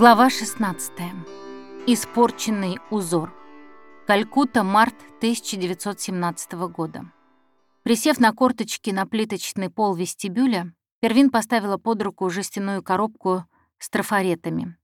Глава 16. Испорченный узор. Калькутта, март 1917 года. Присев на корточки на плиточный пол вестибюля, Первин поставила под руку жестяную коробку с трафаретами.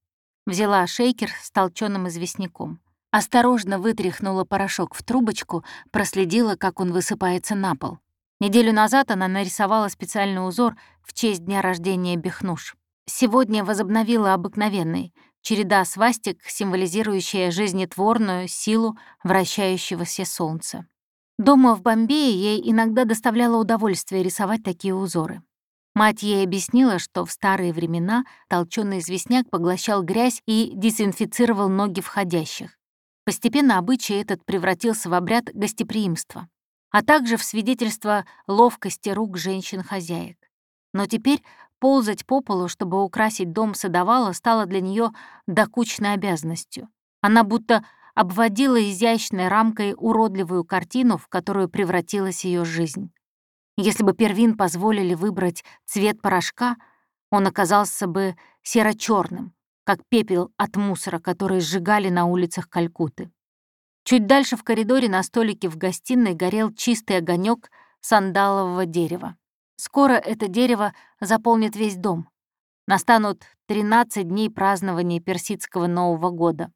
Взяла шейкер с толчёным известняком. Осторожно вытряхнула порошок в трубочку, проследила, как он высыпается на пол. Неделю назад она нарисовала специальный узор в честь дня рождения Бехнуш. Сегодня возобновила обыкновенный, череда свастик, символизирующая жизнетворную силу вращающегося солнца. Дома в Бомбее ей иногда доставляло удовольствие рисовать такие узоры. Мать ей объяснила, что в старые времена толчёный известняк поглощал грязь и дезинфицировал ноги входящих. Постепенно обычай этот превратился в обряд гостеприимства, а также в свидетельство ловкости рук женщин-хозяек. Но теперь Ползать по полу, чтобы украсить дом садовала, стало для нее докучной обязанностью. Она будто обводила изящной рамкой уродливую картину, в которую превратилась ее жизнь. Если бы Первин позволили выбрать цвет порошка, он оказался бы серо черным как пепел от мусора, который сжигали на улицах Калькуты. Чуть дальше в коридоре на столике в гостиной горел чистый огонек сандалового дерева. Скоро это дерево заполнит весь дом. Настанут 13 дней празднования персидского Нового года.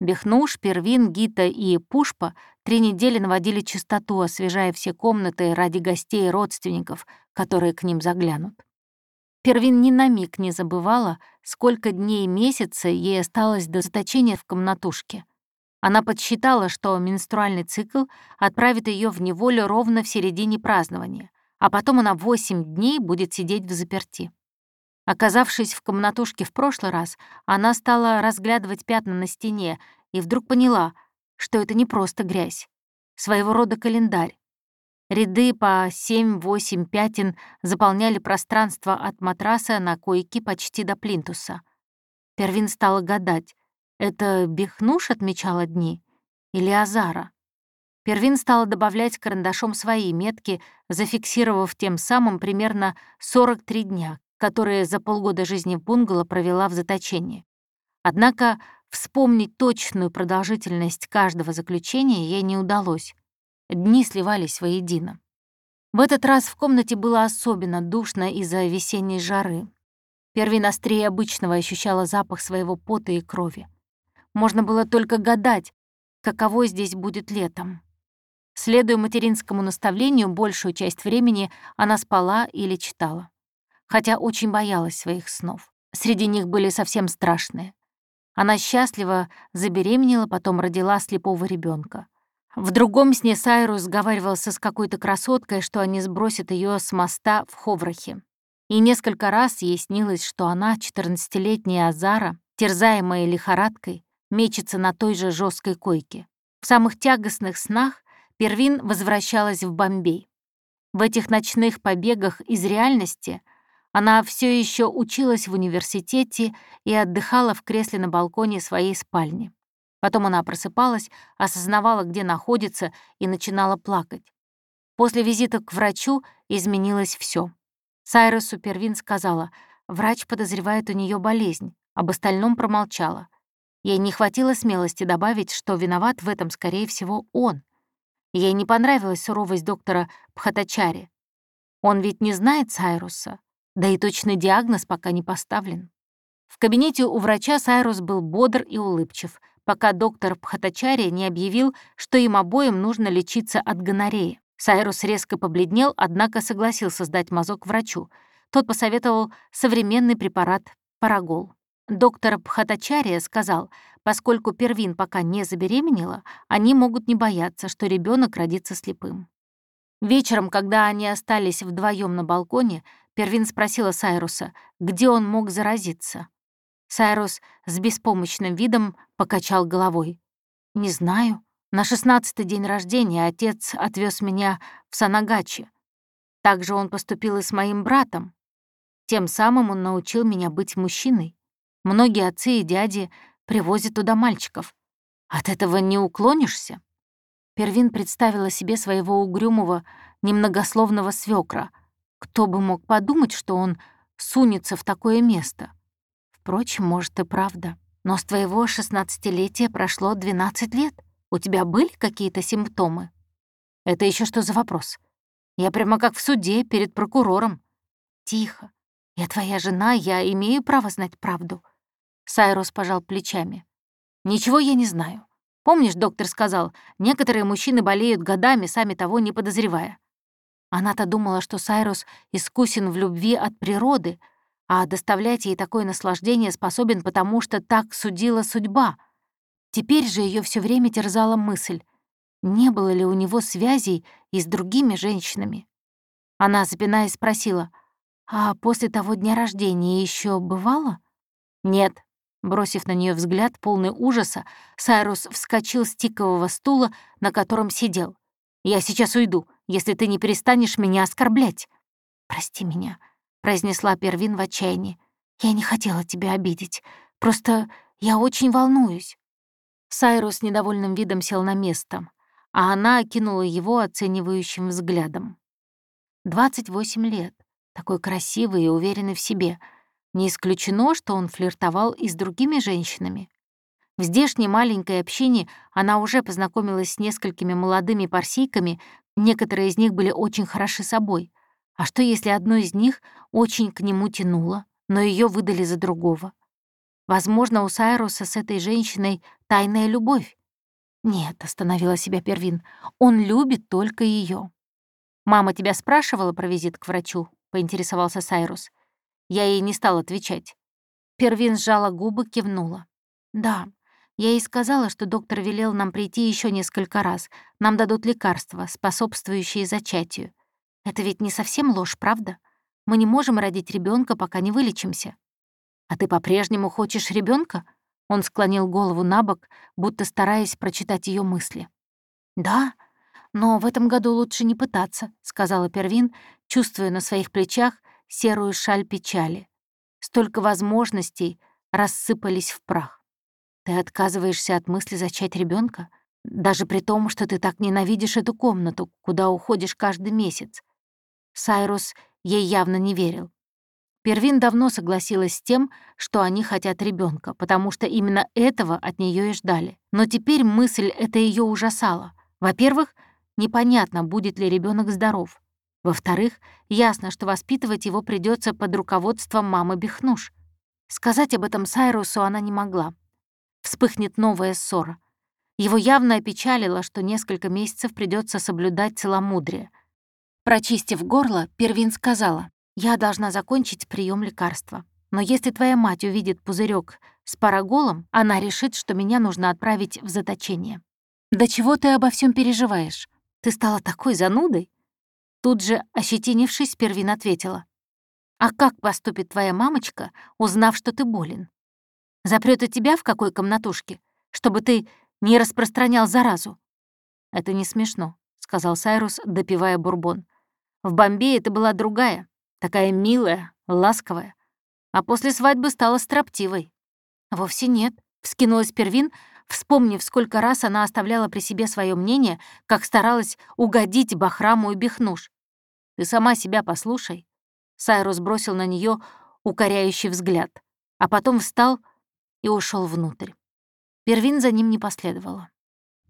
Бехнуш, Первин, Гита и Пушпа три недели наводили чистоту, освежая все комнаты ради гостей и родственников, которые к ним заглянут. Первин ни на миг не забывала, сколько дней и месяца ей осталось до заточения в комнатушке. Она подсчитала, что менструальный цикл отправит ее в неволю ровно в середине празднования — а потом она восемь дней будет сидеть в заперти. Оказавшись в комнатушке в прошлый раз, она стала разглядывать пятна на стене и вдруг поняла, что это не просто грязь, своего рода календарь. Ряды по 7-8 пятен заполняли пространство от матраса на койке почти до плинтуса. Первин стала гадать, это Бехнуш отмечала дни или Азара? Первин стала добавлять карандашом свои метки, зафиксировав тем самым примерно 43 дня, которые за полгода жизни в бунгало провела в заточении. Однако вспомнить точную продолжительность каждого заключения ей не удалось. Дни сливались воедино. В этот раз в комнате было особенно душно из-за весенней жары. Первин острее обычного ощущала запах своего пота и крови. Можно было только гадать, каково здесь будет летом. Следуя материнскому наставлению, большую часть времени она спала или читала. Хотя очень боялась своих снов. Среди них были совсем страшные. Она счастливо забеременела, потом родила слепого ребенка. В другом сне Сайрус сговаривался с какой-то красоткой, что они сбросят ее с моста в Ховрахе. И несколько раз ей снилось, что она, 14-летняя Азара, терзаемая лихорадкой, мечется на той же жесткой койке. В самых тягостных снах Первин возвращалась в Бомбей. В этих ночных побегах из реальности она все еще училась в университете и отдыхала в кресле на балконе своей спальни. Потом она просыпалась, осознавала, где находится, и начинала плакать. После визита к врачу изменилось все. Сайрусу Первин сказала, врач подозревает у нее болезнь, об остальном промолчала. Ей не хватило смелости добавить, что виноват в этом, скорее всего, он. Ей не понравилась суровость доктора Пхатачари. Он ведь не знает Сайруса, да и точный диагноз пока не поставлен. В кабинете у врача Сайрус был бодр и улыбчив, пока доктор Пхатачари не объявил, что им обоим нужно лечиться от гонореи. Сайрус резко побледнел, однако согласился сдать мазок врачу. Тот посоветовал современный препарат «Парагол». Доктор Пхатачария сказал, поскольку Первин пока не забеременела, они могут не бояться, что ребенок родится слепым. Вечером, когда они остались вдвоем на балконе, Первин спросила Сайруса, где он мог заразиться. Сайрус с беспомощным видом покачал головой. «Не знаю. На шестнадцатый день рождения отец отвез меня в Санагачи. Также он поступил и с моим братом. Тем самым он научил меня быть мужчиной. Многие отцы и дяди привозят туда мальчиков. От этого не уклонишься?» Первин представила себе своего угрюмого, немногословного свекра. Кто бы мог подумать, что он сунется в такое место? Впрочем, может, и правда. Но с твоего шестнадцатилетия прошло 12 лет. У тебя были какие-то симптомы? Это еще что за вопрос? Я прямо как в суде перед прокурором. Тихо. Я твоя жена, я имею право знать правду. Сайрус пожал плечами. Ничего я не знаю. Помнишь, доктор сказал, некоторые мужчины болеют годами, сами того не подозревая. Она-то думала, что Сайрус искусен в любви от природы, а доставлять ей такое наслаждение способен потому, что так судила судьба. Теперь же ее все время терзала мысль, не было ли у него связей и с другими женщинами. Она, запинаясь, спросила, «А после того дня рождения еще бывало?» «Нет», Бросив на нее взгляд, полный ужаса, Сайрус вскочил с тикового стула, на котором сидел. «Я сейчас уйду, если ты не перестанешь меня оскорблять». «Прости меня», — произнесла Первин в отчаянии. «Я не хотела тебя обидеть. Просто я очень волнуюсь». Сайрус недовольным видом сел на место, а она окинула его оценивающим взглядом. 28 лет, такой красивый и уверенный в себе. Не исключено, что он флиртовал и с другими женщинами. В здешней маленькой общине она уже познакомилась с несколькими молодыми парсийками, некоторые из них были очень хороши собой. А что, если одну из них очень к нему тянуло, но ее выдали за другого? Возможно, у Сайруса с этой женщиной тайная любовь. Нет, остановила себя Первин, он любит только ее. «Мама тебя спрашивала про визит к врачу?» — поинтересовался Сайрус. Я ей не стал отвечать. Первин сжала губы, кивнула. «Да, я ей сказала, что доктор велел нам прийти еще несколько раз. Нам дадут лекарства, способствующие зачатию. Это ведь не совсем ложь, правда? Мы не можем родить ребенка, пока не вылечимся. А ты по-прежнему хочешь ребенка? Он склонил голову на бок, будто стараясь прочитать ее мысли. Да, но в этом году лучше не пытаться, сказала Первин, чувствуя на своих плечах серую шаль печали. Столько возможностей рассыпались в прах. Ты отказываешься от мысли зачать ребенка, даже при том, что ты так ненавидишь эту комнату, куда уходишь каждый месяц. Сайрус ей явно не верил. Первин давно согласилась с тем, что они хотят ребенка, потому что именно этого от нее и ждали. Но теперь мысль эта ее ужасала. Во-первых, непонятно, будет ли ребенок здоров. Во-вторых, ясно, что воспитывать его придется под руководством мамы Бехнуш. Сказать об этом Сайрусу она не могла. Вспыхнет новая ссора. Его явно опечалило, что несколько месяцев придется соблюдать целомудрие — Прочистив горло, Первин сказала, «Я должна закончить прием лекарства. Но если твоя мать увидит пузырек с параголом, она решит, что меня нужно отправить в заточение». «Да чего ты обо всем переживаешь? Ты стала такой занудой?» Тут же, ощетинившись, Первин ответила. «А как поступит твоя мамочка, узнав, что ты болен? Запрёт и тебя в какой комнатушке, чтобы ты не распространял заразу?» «Это не смешно», — сказал Сайрус, допивая бурбон. В Бомбее ты была другая, такая милая, ласковая. А после свадьбы стала строптивой. Вовсе нет, вскинулась Первин, вспомнив, сколько раз она оставляла при себе свое мнение, как старалась угодить Бахраму и Бехнуш. Ты сама себя послушай. Сайрус бросил на нее укоряющий взгляд, а потом встал и ушел внутрь. Первин за ним не последовала.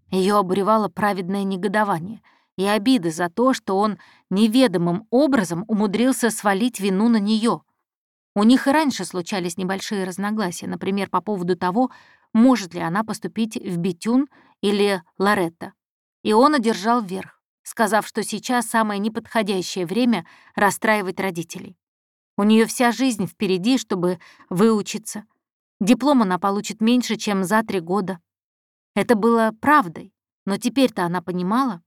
Ее обуревало праведное негодование — и обиды за то, что он неведомым образом умудрился свалить вину на нее. У них и раньше случались небольшие разногласия, например, по поводу того, может ли она поступить в Бетьюн или Лоретто. И он одержал верх, сказав, что сейчас самое неподходящее время расстраивать родителей. У нее вся жизнь впереди, чтобы выучиться. Диплом она получит меньше, чем за три года. Это было правдой, но теперь-то она понимала,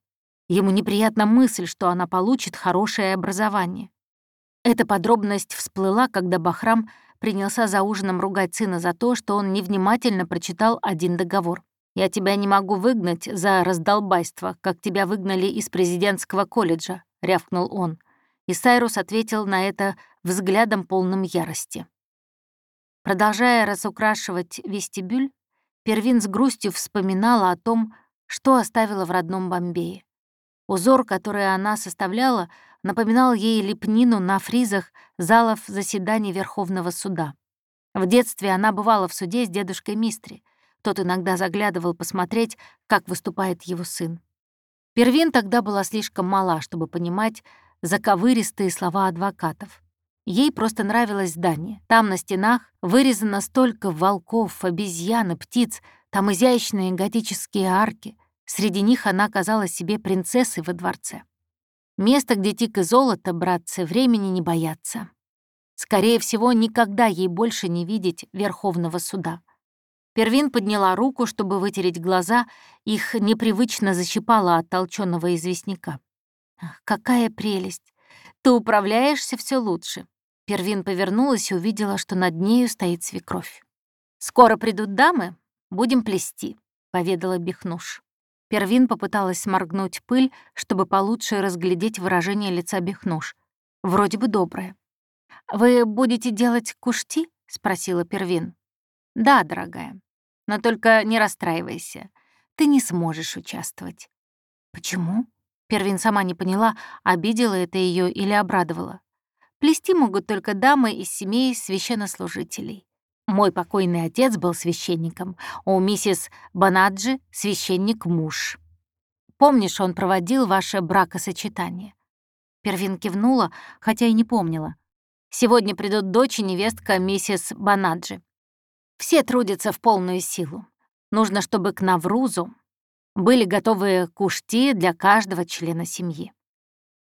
Ему неприятна мысль, что она получит хорошее образование. Эта подробность всплыла, когда Бахрам принялся за ужином ругать сына за то, что он невнимательно прочитал один договор. «Я тебя не могу выгнать за раздолбайство, как тебя выгнали из президентского колледжа», — рявкнул он. И Сайрус ответил на это взглядом полным ярости. Продолжая разукрашивать вестибюль, Первин с грустью вспоминала о том, что оставила в родном Бомбее. Узор, который она составляла, напоминал ей лепнину на фризах залов заседаний Верховного суда. В детстве она бывала в суде с дедушкой Мистри. Тот иногда заглядывал посмотреть, как выступает его сын. Первин тогда была слишком мала, чтобы понимать заковыристые слова адвокатов. Ей просто нравилось здание. Там на стенах вырезано столько волков, обезьян и птиц, там изящные готические арки. Среди них она казалась себе принцессой во дворце. Место, где тик и золото, братцы, времени не боятся. Скорее всего, никогда ей больше не видеть Верховного суда. Первин подняла руку, чтобы вытереть глаза, их непривычно защипала от толченого известняка. Ах, какая прелесть! Ты управляешься все лучше. Первин повернулась и увидела, что над нею стоит свекровь. «Скоро придут дамы, будем плести», — поведала Бехнуш. Первин попыталась сморгнуть пыль, чтобы получше разглядеть выражение лица Бехнуш. Вроде бы доброе. «Вы будете делать кушти?» — спросила Первин. «Да, дорогая. Но только не расстраивайся. Ты не сможешь участвовать». «Почему?» Первин сама не поняла, обидела это ее или обрадовала. Плести могут только дамы из семей священнослужителей. Мой покойный отец был священником, у миссис Банаджи — священник-муж. Помнишь, он проводил ваше бракосочетание?» Первин кивнула, хотя и не помнила. Сегодня придут дочь и невестка миссис Банаджи. Все трудятся в полную силу. Нужно, чтобы к Наврузу были готовы кушти для каждого члена семьи.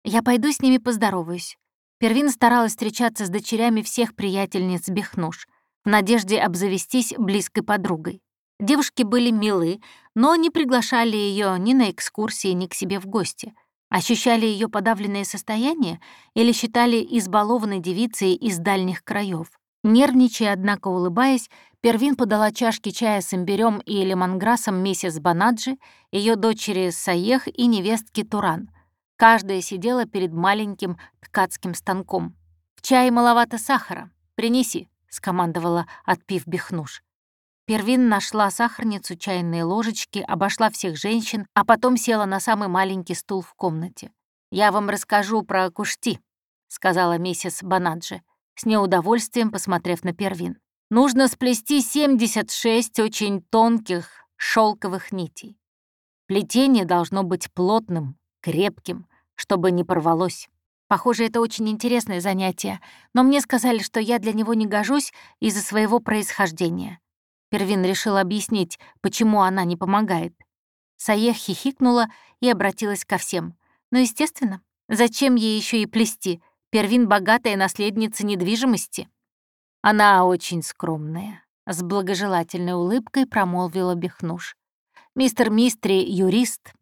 Я пойду с ними поздороваюсь. Первин старалась встречаться с дочерями всех приятельниц Бехнуш, в надежде обзавестись близкой подругой. Девушки были милы, но не приглашали ее ни на экскурсии, ни к себе в гости — Ощущали ее подавленное состояние или считали избалованной девицей из дальних краев. Нервничая, однако улыбаясь, Первин подала чашки чая с имбирем и лемонграссом миссис Банаджи, ее дочери Саех и невестки Туран. Каждая сидела перед маленьким ткацким станком. «В чае маловато сахара. Принеси», — скомандовала, отпив бихнуш. Первин нашла сахарницу, чайные ложечки, обошла всех женщин, а потом села на самый маленький стул в комнате. «Я вам расскажу про кушти», — сказала миссис Банаджи, с неудовольствием посмотрев на Первин. «Нужно сплести 76 очень тонких шелковых нитей. Плетение должно быть плотным, крепким, чтобы не порвалось. Похоже, это очень интересное занятие, но мне сказали, что я для него не гожусь из-за своего происхождения. Первин решил объяснить, почему она не помогает. Саех хихикнула и обратилась ко всем. «Ну, естественно, зачем ей еще и плести? Первин — богатая наследница недвижимости». «Она очень скромная», — с благожелательной улыбкой промолвила Бехнуш. «Мистер Мистри — юрист,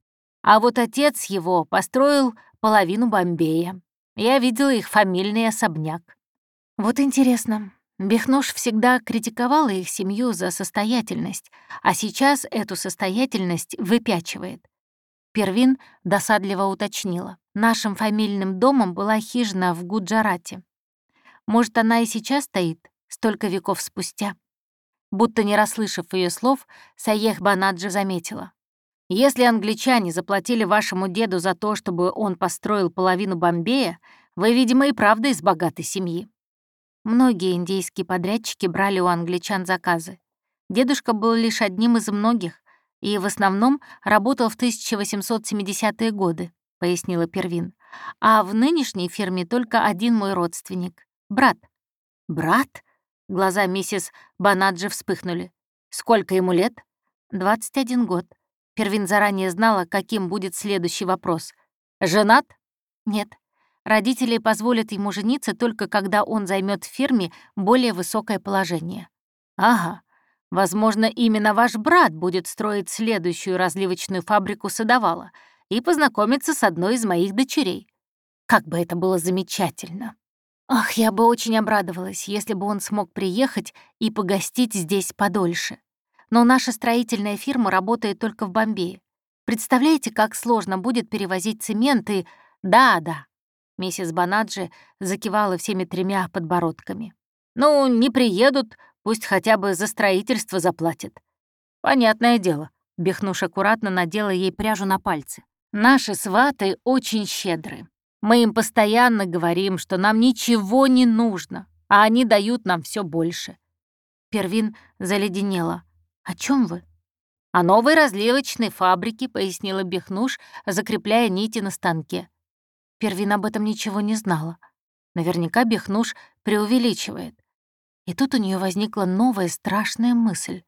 а вот отец его построил половину Бомбея. Я видела их фамильный особняк». «Вот интересно, Бехнош всегда критиковала их семью за состоятельность, а сейчас эту состоятельность выпячивает. Первин досадливо уточнила. Нашим фамильным домом была хижина в Гуджарате. Может, она и сейчас стоит, столько веков спустя. Будто не расслышав ее слов, Саех Банаджи заметила. «Если англичане заплатили вашему деду за то, чтобы он построил половину Бомбея, вы, видимо, и правда из богатой семьи». Многие индейские подрядчики брали у англичан заказы. Дедушка был лишь одним из многих и в основном работал в 1870-е годы, пояснила Первин. А в нынешней фирме только один мой родственник — брат. Брат? Глаза миссис Банаджи вспыхнули. Сколько ему лет? 21 год. Первин заранее знала, каким будет следующий вопрос. «Женат?» «Нет, Родители позволят ему жениться только когда он займет в фирме более высокое положение. Ага, возможно, именно ваш брат будет строить следующую разливочную фабрику садовала и познакомиться с одной из моих дочерей. Как бы это было замечательно. Ах, я бы очень обрадовалась, если бы он смог приехать и погостить здесь подольше. Но наша строительная фирма работает только в Бомбее. Представляете, как сложно будет перевозить цемент и... Да-да, Миссис Банаджи закивала всеми тремя подбородками. «Ну, не приедут, пусть хотя бы за строительство заплатят». «Понятное дело». Бехнуш аккуратно надела ей пряжу на пальцы. «Наши сваты очень щедры. Мы им постоянно говорим, что нам ничего не нужно, а они дают нам все больше. Первин заледенела. «О чем вы?» «О новой разливочной фабрике», — пояснила Бехнуш, закрепляя нити на станке. Первин об этом ничего не знала. Наверняка Бехнуш преувеличивает. И тут у нее возникла новая страшная мысль.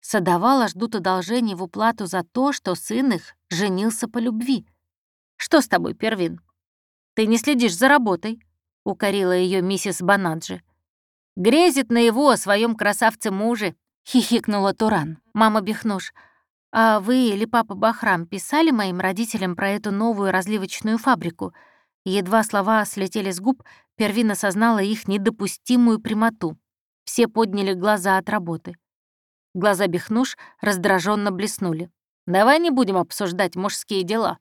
Садовала ждут одолжений в уплату за то, что сын их женился по любви. «Что с тобой, Первин? Ты не следишь за работой», — укорила ее миссис Банаджи. «Грезит на его о своем красавце-муже», — хихикнула Туран. «Мама Бехнуш, а вы или папа Бахрам писали моим родителям про эту новую разливочную фабрику?» Едва слова слетели с губ, Первин осознала их недопустимую прямоту. Все подняли глаза от работы. Глаза Бехнуш раздраженно блеснули. «Давай не будем обсуждать мужские дела.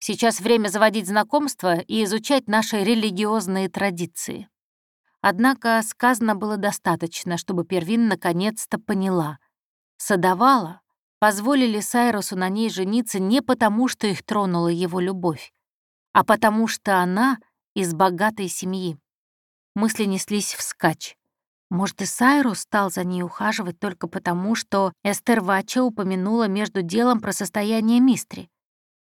Сейчас время заводить знакомства и изучать наши религиозные традиции». Однако сказано было достаточно, чтобы Первин наконец-то поняла. Садовала позволили Сайрусу на ней жениться не потому, что их тронула его любовь, а потому что она из богатой семьи. Мысли неслись вскачь. Может, и Сайрус стал за ней ухаживать только потому, что Эстер Вача упомянула между делом про состояние Мистри.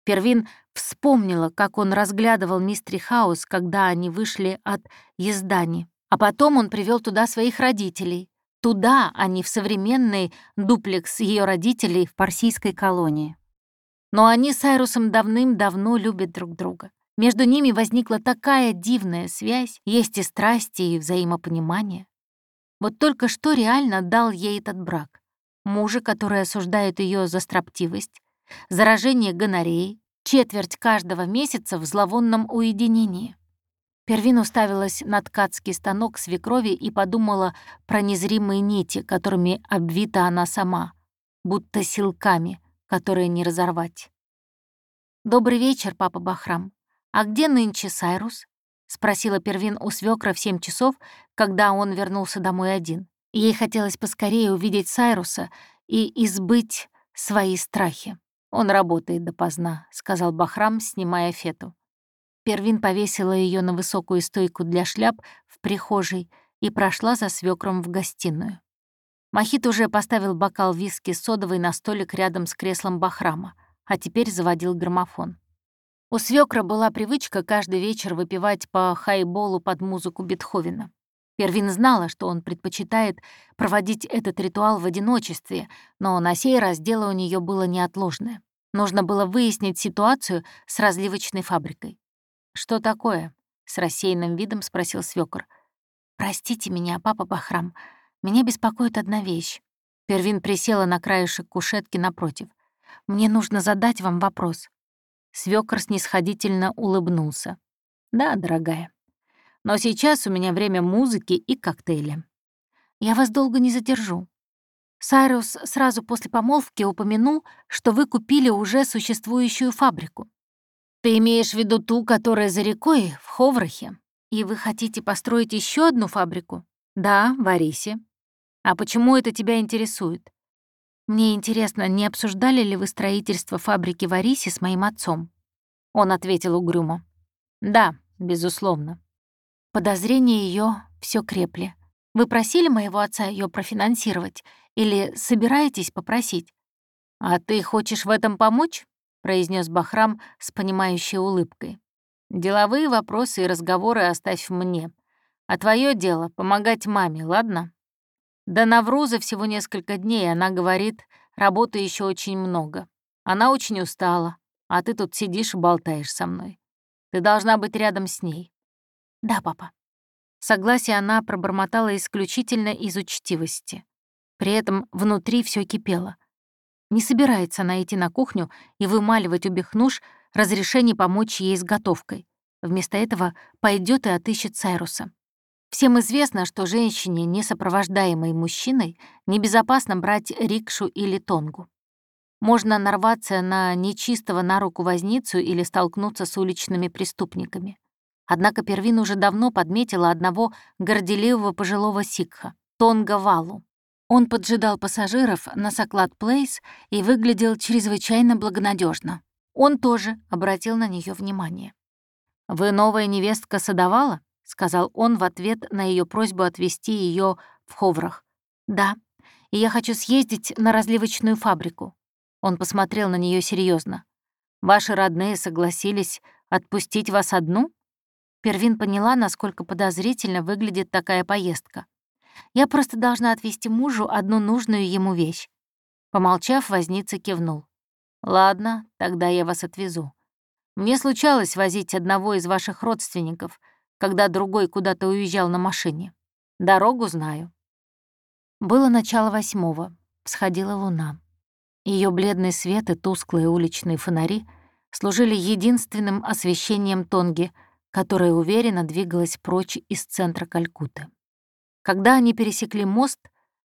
Первин вспомнила, как он разглядывал Мистри Хаус, когда они вышли от Ездани. А потом он привел туда своих родителей. Туда, а не в современный дуплекс ее родителей в парсийской колонии. Но они с Айрусом давным-давно любят друг друга. Между ними возникла такая дивная связь, есть и страсти, и взаимопонимание. Вот только что реально дал ей этот брак. Мужа, который осуждает ее за строптивость, заражение гонореей, четверть каждого месяца в зловонном уединении. Первин уставилась на ткацкий станок свекрови и подумала про незримые нити, которыми обвита она сама, будто силками — которые не разорвать. «Добрый вечер, папа Бахрам. А где нынче Сайрус?» — спросила Первин у свекра в семь часов, когда он вернулся домой один. Ей хотелось поскорее увидеть Сайруса и избыть свои страхи. «Он работает допоздна», — сказал Бахрам, снимая фету. Первин повесила ее на высокую стойку для шляп в прихожей и прошла за свекром в гостиную. Махит уже поставил бокал виски содовой на столик рядом с креслом Бахрама, а теперь заводил граммофон. У свекра была привычка каждый вечер выпивать по хайболу под музыку Бетховена. Первин знала, что он предпочитает проводить этот ритуал в одиночестве, но на сей раз дело у нее было неотложное. Нужно было выяснить ситуацию с разливочной фабрикой. «Что такое?» — с рассеянным видом спросил свекор. «Простите меня, папа Бахрам», меня беспокоит одна вещь. Первин присела на краешек кушетки напротив. Мне нужно задать вам вопрос. Свёкор снисходительно улыбнулся. Да, дорогая. Но сейчас у меня время музыки и коктейля. Я вас долго не задержу. Сайрус сразу после помолвки упомянул, что вы купили уже существующую фабрику. Ты имеешь в виду ту, которая за рекой, в Ховрахе? И вы хотите построить еще одну фабрику? Да, в Арисе. А почему это тебя интересует? Мне интересно, не обсуждали ли вы строительство фабрики в Арисе с моим отцом? Он ответил угрюмо. Да, безусловно. Подозрения ее все крепли. Вы просили моего отца ее профинансировать или собираетесь попросить? А ты хочешь в этом помочь? произнес Бахрам с понимающей улыбкой. Деловые вопросы и разговоры оставь мне. А твое дело — помогать маме, ладно? До Навруза всего несколько дней, она говорит, работы еще очень много. Она очень устала, а ты тут сидишь и болтаешь со мной. Ты должна быть рядом с ней. Да, папа. Согласие она пробормотала исключительно из учтивости. При этом внутри все кипело. Не собирается она идти на кухню и вымаливать у Бехнуш разрешение помочь ей с готовкой. Вместо этого пойдет и отыщет Сайруса. Всем известно, что женщине, не сопровождаемой мужчиной, небезопасно брать рикшу или тонгу. Можно нарваться на нечистого на руку возницу или столкнуться с уличными преступниками. Однако Первин уже давно подметила одного горделивого пожилого сикха — Тонга Валу. Он поджидал пассажиров на Соклад Плейс и выглядел чрезвычайно благонадежно. Он тоже обратил на нее внимание. «Вы новая невестка Садовала?» сказал он в ответ на ее просьбу отвезти ее в Ховрах. «Да, и я хочу съездить на разливочную фабрику». Он посмотрел на нее серьезно. «Ваши родные согласились отпустить вас одну?» Первин поняла, насколько подозрительно выглядит такая поездка. «Я просто должна отвезти мужу одну нужную ему вещь». Помолчав, возница кивнул. «Ладно, тогда я вас отвезу. Мне случалось возить одного из ваших родственников, когда другой куда-то уезжал на машине. Дорогу знаю». Было начало восьмого, всходила луна. Ее бледный свет и тусклые уличные фонари служили единственным освещением Тонги, которая уверенно двигалась прочь из центра Калькутты. Когда они пересекли мост,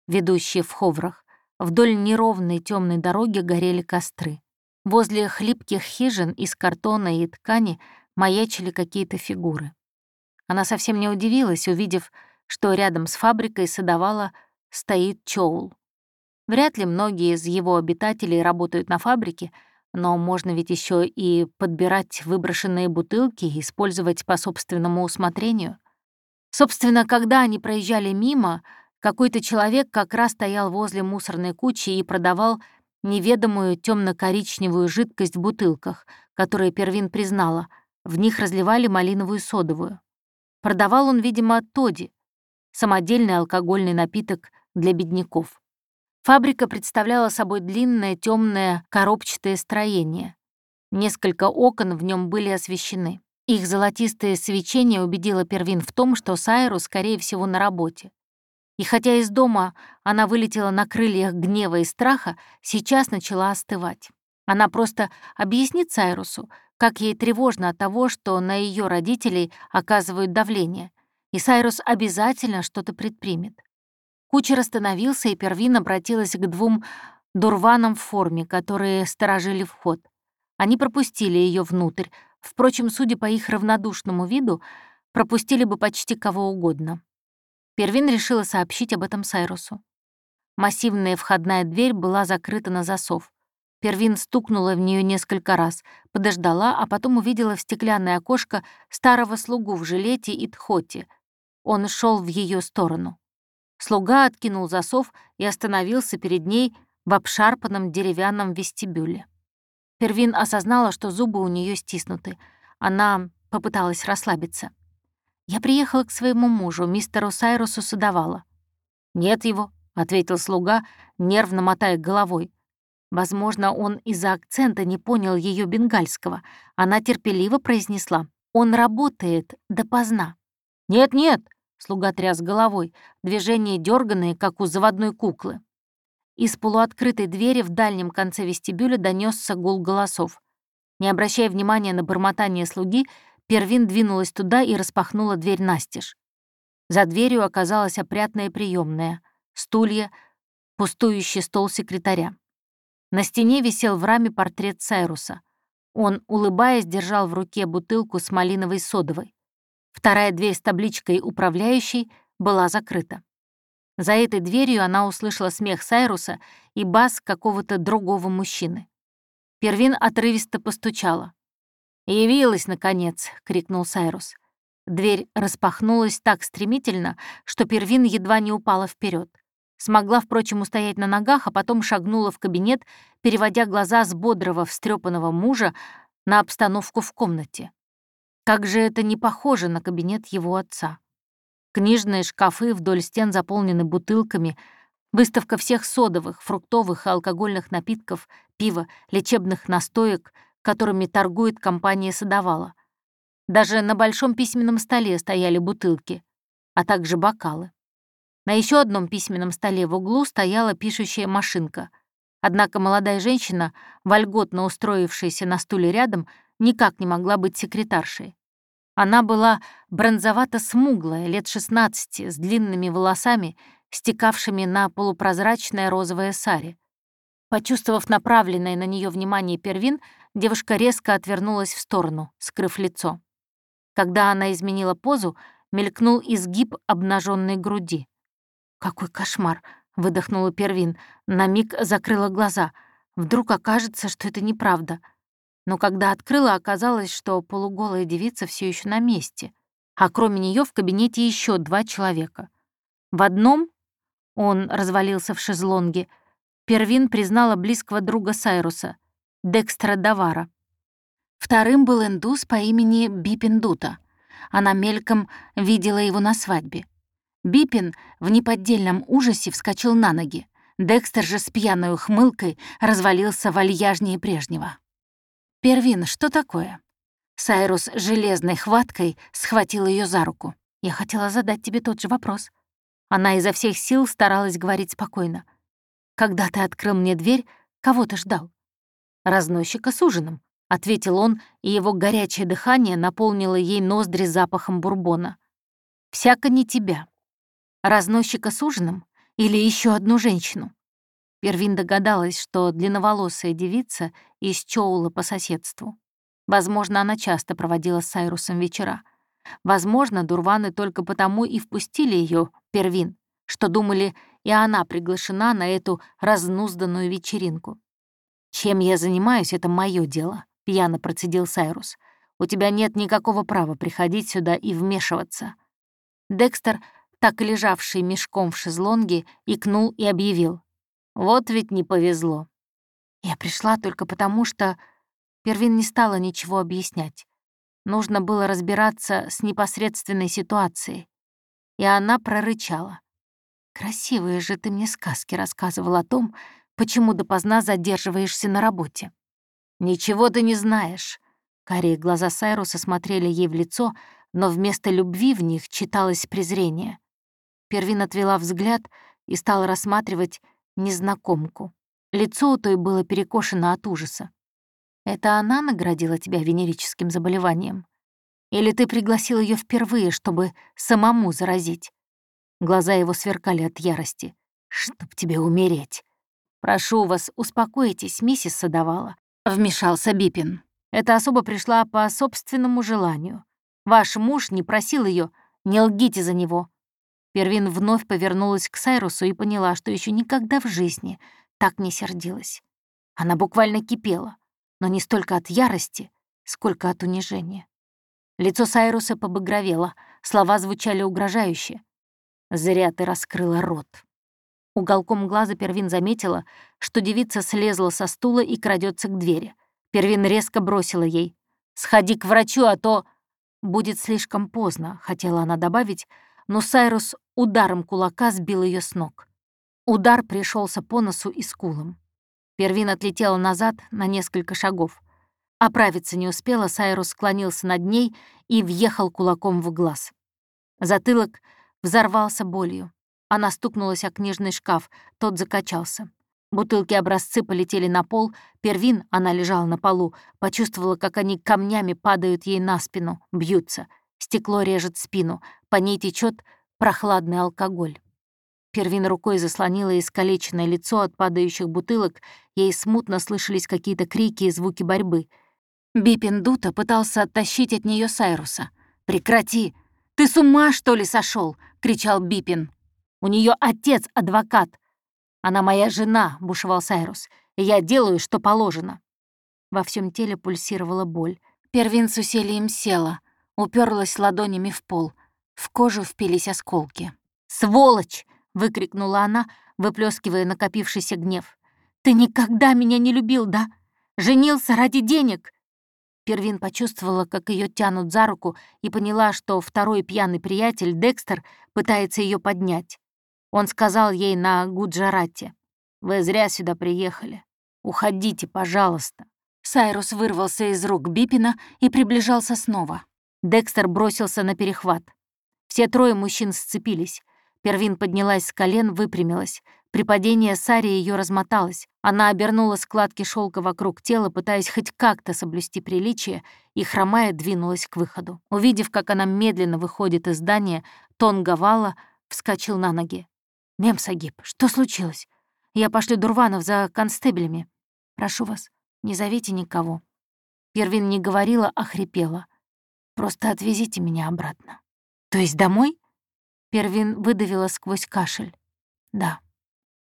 ведущий в Ховрах, вдоль неровной темной дороги горели костры. Возле хлипких хижин из картона и ткани маячили какие-то фигуры. Она совсем не удивилась, увидев, что рядом с фабрикой садовала стоит Чоул. Вряд ли многие из его обитателей работают на фабрике, но можно ведь еще и подбирать выброшенные бутылки и использовать по собственному усмотрению. Собственно, когда они проезжали мимо, какой-то человек как раз стоял возле мусорной кучи и продавал неведомую темно коричневую жидкость в бутылках, которые Первин признала. В них разливали малиновую содовую. Продавал он, видимо, Тоди, самодельный алкогольный напиток для бедняков. Фабрика представляла собой длинное темное коробчатое строение. Несколько окон в нем были освещены. Их золотистое свечение убедило Первин в том, что Сайру, скорее всего, на работе. И хотя из дома она вылетела на крыльях гнева и страха, сейчас начала остывать. Она просто объяснит Сайрусу, как ей тревожно от того, что на ее родителей оказывают давление, и Сайрус обязательно что-то предпримет. Кучер остановился, и Первин обратилась к двум дурванам в форме, которые сторожили вход. Они пропустили ее внутрь, впрочем, судя по их равнодушному виду, пропустили бы почти кого угодно. Первин решила сообщить об этом Сайрусу. Массивная входная дверь была закрыта на засов. Первин стукнула в нее несколько раз, подождала, а потом увидела в стеклянное окошко старого слугу в жилете и тхоте. Он шел в ее сторону. Слуга откинул засов и остановился перед ней в обшарпанном деревянном вестибюле. Первин осознала, что зубы у нее стиснуты. Она попыталась расслабиться. «Я приехала к своему мужу, мистеру Сайрусу Садовала». «Нет его», — ответил слуга, нервно мотая головой. Возможно, он из-за акцента не понял ее бенгальского. Она терпеливо произнесла. «Он работает допоздна». «Нет-нет», Слуга тряс головой, движения дерганные, как у заводной куклы. Из полуоткрытой двери в дальнем конце вестибюля донесся гул голосов. Не обращая внимания на бормотание слуги, Первин двинулась туда и распахнула дверь настежь. За дверью оказалась опрятная приемная, стулья, пустующий стол секретаря. На стене висел в раме портрет Сайруса. Он, улыбаясь, держал в руке бутылку с малиновой содовой. Вторая дверь с табличкой «Управляющий» была закрыта. За этой дверью она услышала смех Сайруса и бас какого-то другого мужчины. Первин отрывисто постучала. «Явилась, наконец!» — крикнул Сайрус. Дверь распахнулась так стремительно, что Первин едва не упала вперед. Смогла, впрочем, устоять на ногах, а потом шагнула в кабинет, переводя глаза с бодрого, встрепанного мужа на обстановку в комнате. Как же это не похоже на кабинет его отца. Книжные шкафы вдоль стен заполнены бутылками, выставка всех содовых, фруктовых и алкогольных напитков, пива, лечебных настоек, которыми торгует компания «Садовала». Даже на большом письменном столе стояли бутылки, а также бокалы. На еще одном письменном столе в углу стояла пишущая машинка. Однако молодая женщина, вольготно устроившаяся на стуле рядом, никак не могла быть секретаршей. Она была бронзовато-смуглая, лет 16, с длинными волосами, стекавшими на полупрозрачное розовое саре. Почувствовав направленное на нее внимание Первин, девушка резко отвернулась в сторону, скрыв лицо. Когда она изменила позу, мелькнул изгиб обнаженной груди. «Какой кошмар!» — выдохнула Первин, на миг закрыла глаза. «Вдруг окажется, что это неправда». Но когда открыла, оказалось, что полуголая девица все еще на месте, а кроме нее в кабинете еще два человека. В одном Он развалился в шезлонге. Первин признала близкого друга Сайруса, Декстра Давара. Вторым был индус по имени Бипин Дута. Она мельком видела его на свадьбе. Бипин в неподдельном ужасе вскочил на ноги. Декстер же с пьяной ухмылкой развалился вальяжнее прежнего. «Первин, что такое?» Сайрус железной хваткой схватил ее за руку. «Я хотела задать тебе тот же вопрос». Она изо всех сил старалась говорить спокойно. «Когда ты открыл мне дверь, кого ты ждал?» «Разносчика с ужином», — ответил он, и его горячее дыхание наполнило ей ноздри запахом бурбона. «Всяко не тебя. Разносчика с ужином или еще одну женщину?» Первин догадалась, что длинноволосая девица из Чоула по соседству. Возможно, она часто проводила с Сайрусом вечера. Возможно, дурваны только потому и впустили ее, Первин, что думали, и она приглашена на эту разнузданную вечеринку. «Чем я занимаюсь, это мое дело», — пьяно процедил Сайрус. «У тебя нет никакого права приходить сюда и вмешиваться». Декстер, так лежавший мешком в шезлонге, икнул и объявил. «Вот ведь не повезло». «Я пришла только потому, что...» Первин не стала ничего объяснять. Нужно было разбираться с непосредственной ситуацией. И она прорычала. «Красивые же ты мне сказки рассказывал о том, почему допоздна задерживаешься на работе». «Ничего ты не знаешь». Карие глаза Сайруса смотрели ей в лицо, но вместо любви в них читалось презрение. Первин отвела взгляд и стала рассматривать незнакомку. Лицо у той было перекошено от ужаса. Это она наградила тебя венерическим заболеванием? Или ты пригласил ее впервые, чтобы самому заразить?» Глаза его сверкали от ярости. «Чтоб тебе умереть!» «Прошу вас, успокойтесь, миссис Садовала», — вмешался Бипин. «Эта особа пришла по собственному желанию. Ваш муж не просил ее, не лгите за него». Первин вновь повернулась к Сайрусу и поняла, что еще никогда в жизни так не сердилась. Она буквально кипела но не столько от ярости, сколько от унижения. Лицо Сайруса побагровело, слова звучали угрожающе. «Зря ты раскрыла рот». Уголком глаза Первин заметила, что девица слезла со стула и крадется к двери. Первин резко бросила ей. «Сходи к врачу, а то...» «Будет слишком поздно», — хотела она добавить, но Сайрус ударом кулака сбил ее с ног. Удар пришелся по носу и скулам. Первин отлетела назад на несколько шагов. Оправиться не успела, Сайрус склонился над ней и въехал кулаком в глаз. Затылок взорвался болью. Она стукнулась о книжный шкаф, тот закачался. Бутылки-образцы полетели на пол, Первин, она лежала на полу, почувствовала, как они камнями падают ей на спину, бьются. Стекло режет спину, по ней течет прохладный алкоголь. Первин рукой заслонила искалеченное лицо от падающих бутылок, ей смутно слышались какие-то крики и звуки борьбы. Бипин Дута пытался оттащить от нее Сайруса. «Прекрати! Ты с ума, что ли, сошел? кричал Бипин. «У нее отец — адвокат!» «Она моя жена!» — бушевал Сайрус. «Я делаю, что положено!» Во всем теле пульсировала боль. Первин с усилием села, уперлась ладонями в пол. В кожу впились осколки. «Сволочь!» — выкрикнула она, выплескивая накопившийся гнев. «Ты никогда меня не любил, да? Женился ради денег!» Первин почувствовала, как ее тянут за руку, и поняла, что второй пьяный приятель, Декстер, пытается ее поднять. Он сказал ей на Гуджарате, «Вы зря сюда приехали. Уходите, пожалуйста». Сайрус вырвался из рук Бипина и приближался снова. Декстер бросился на перехват. Все трое мужчин сцепились. Первин поднялась с колен, выпрямилась. При падении Сари ее размоталась. Она обернула складки шелка вокруг тела, пытаясь хоть как-то соблюсти приличие, и, хромая, двинулась к выходу. Увидев, как она медленно выходит из здания, Тон Гавала вскочил на ноги. «Мем Сагиб, что случилось? Я пошлю Дурванов за констебелями. Прошу вас, не зовите никого». Первин не говорила, а хрипела. «Просто отвезите меня обратно». «То есть домой?» Первин выдавила сквозь кашель. «Да.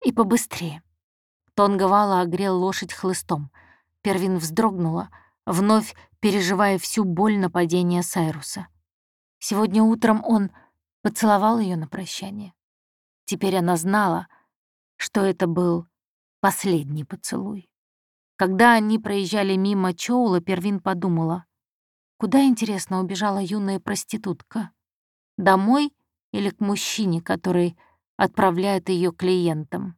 И побыстрее». Тонговала огрел лошадь хлыстом. Первин вздрогнула, вновь переживая всю боль нападения Сайруса. Сегодня утром он поцеловал ее на прощание. Теперь она знала, что это был последний поцелуй. Когда они проезжали мимо Чоула, Первин подумала, куда, интересно, убежала юная проститутка? Домой или к мужчине, который отправляет ее клиентам?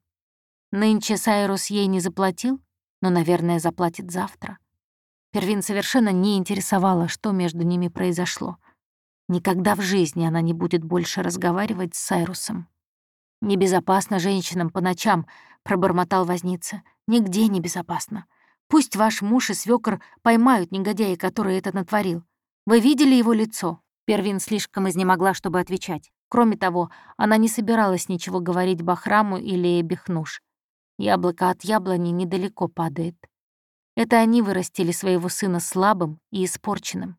Нынче Сайрус ей не заплатил, но, наверное, заплатит завтра. Первин совершенно не интересовала, что между ними произошло. Никогда в жизни она не будет больше разговаривать с Сайрусом. «Небезопасно женщинам по ночам», — пробормотал возница. «Нигде небезопасно. Пусть ваш муж и свёкор поймают негодяя, который это натворил. Вы видели его лицо?» Первин слишком изнемогла, чтобы отвечать. Кроме того, она не собиралась ничего говорить Бахраму или Бехнуш. Яблоко от яблони недалеко падает. Это они вырастили своего сына слабым и испорченным.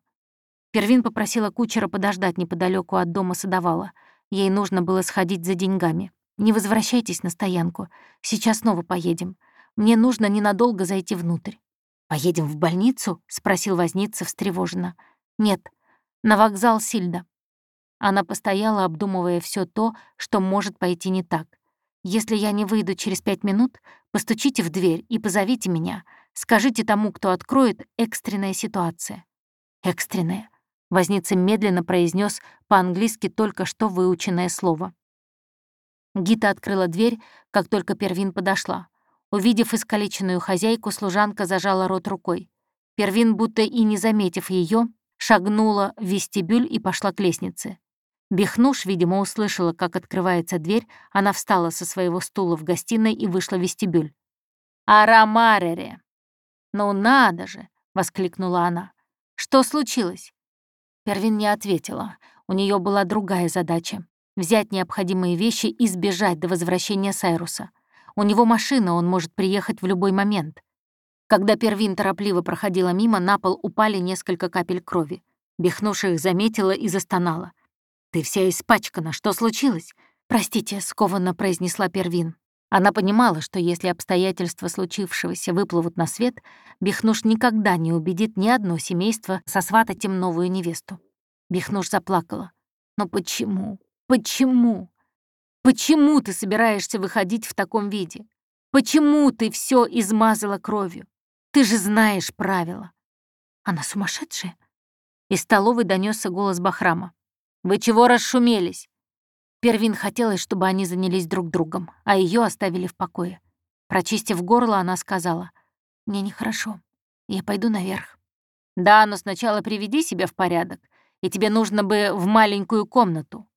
Первин попросила кучера подождать неподалеку от дома садовала — Ей нужно было сходить за деньгами. «Не возвращайтесь на стоянку. Сейчас снова поедем. Мне нужно ненадолго зайти внутрь». «Поедем в больницу?» — спросил возница встревоженно. «Нет, на вокзал Сильда». Она постояла, обдумывая все то, что может пойти не так. «Если я не выйду через пять минут, постучите в дверь и позовите меня. Скажите тому, кто откроет, экстренная ситуация». «Экстренная. Возница медленно произнес по-английски только что выученное слово. Гита открыла дверь, как только Первин подошла. Увидев искалеченную хозяйку, служанка зажала рот рукой. Первин, будто и не заметив ее, шагнула в вестибюль и пошла к лестнице. Бехнуш, видимо, услышала, как открывается дверь, она встала со своего стула в гостиной и вышла в вестибюль. «Арамарере!» «Ну надо же!» — воскликнула она. «Что случилось?» Первин не ответила. У нее была другая задача — взять необходимые вещи и сбежать до возвращения Сайруса. У него машина, он может приехать в любой момент. Когда Первин торопливо проходила мимо, на пол упали несколько капель крови. Бехнуша их заметила и застонала. «Ты вся испачкана, что случилось?» «Простите», — скованно произнесла Первин. Она понимала, что если обстоятельства случившегося выплывут на свет, Бехнуш никогда не убедит ни одно семейство сосватать им новую невесту. Бехнуш заплакала. «Но почему? Почему? Почему ты собираешься выходить в таком виде? Почему ты все измазала кровью? Ты же знаешь правила». Она сумасшедшая? Из столовой донесся голос Бахрама. «Вы чего расшумелись? Первин хотелось, чтобы они занялись друг другом, а ее оставили в покое. Прочистив горло, она сказала, «Мне нехорошо. Я пойду наверх». «Да, но сначала приведи себя в порядок, и тебе нужно бы в маленькую комнату».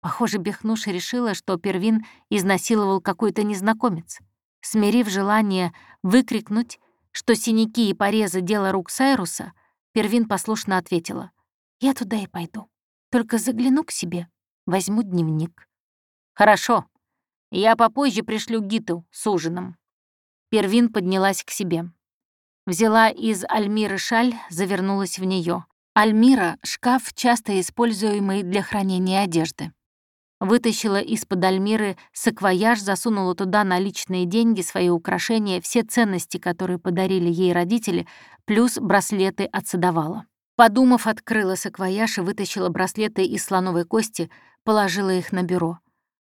Похоже, Бехнуша решила, что Первин изнасиловал какой-то незнакомец. Смирив желание выкрикнуть, что синяки и порезы — дело рук Сайруса, Первин послушно ответила, «Я туда и пойду. Только загляну к себе». Возьму дневник. Хорошо. Я попозже пришлю Гиту с ужином. Первин поднялась к себе. Взяла из Альмиры шаль, завернулась в нее. Альмира — шкаф, часто используемый для хранения одежды. Вытащила из-под Альмиры саквояж, засунула туда наличные деньги, свои украшения, все ценности, которые подарили ей родители, плюс браслеты от садовала. Подумав, открыла саквояж и вытащила браслеты из слоновой кости, положила их на бюро.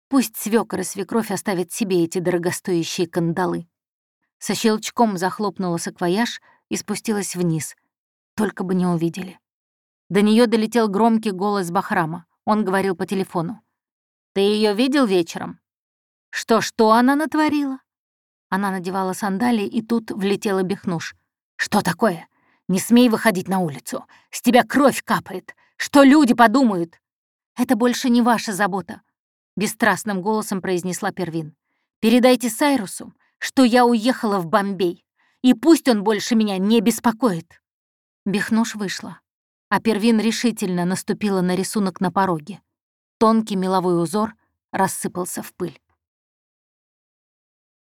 Пусть свёкор и свекровь оставят себе эти дорогостоящие кандалы. Со щелчком захлопнула саквояж и спустилась вниз. Только бы не увидели. До нее долетел громкий голос Бахрама. Он говорил по телефону. «Ты ее видел вечером?» «Что-что она натворила?» Она надевала сандалии, и тут влетела Бехнуш. «Что такое? Не смей выходить на улицу. С тебя кровь капает. Что люди подумают?» «Это больше не ваша забота», — бесстрастным голосом произнесла Первин. «Передайте Сайрусу, что я уехала в Бомбей, и пусть он больше меня не беспокоит». Бехнуш вышла, а Первин решительно наступила на рисунок на пороге. Тонкий меловой узор рассыпался в пыль.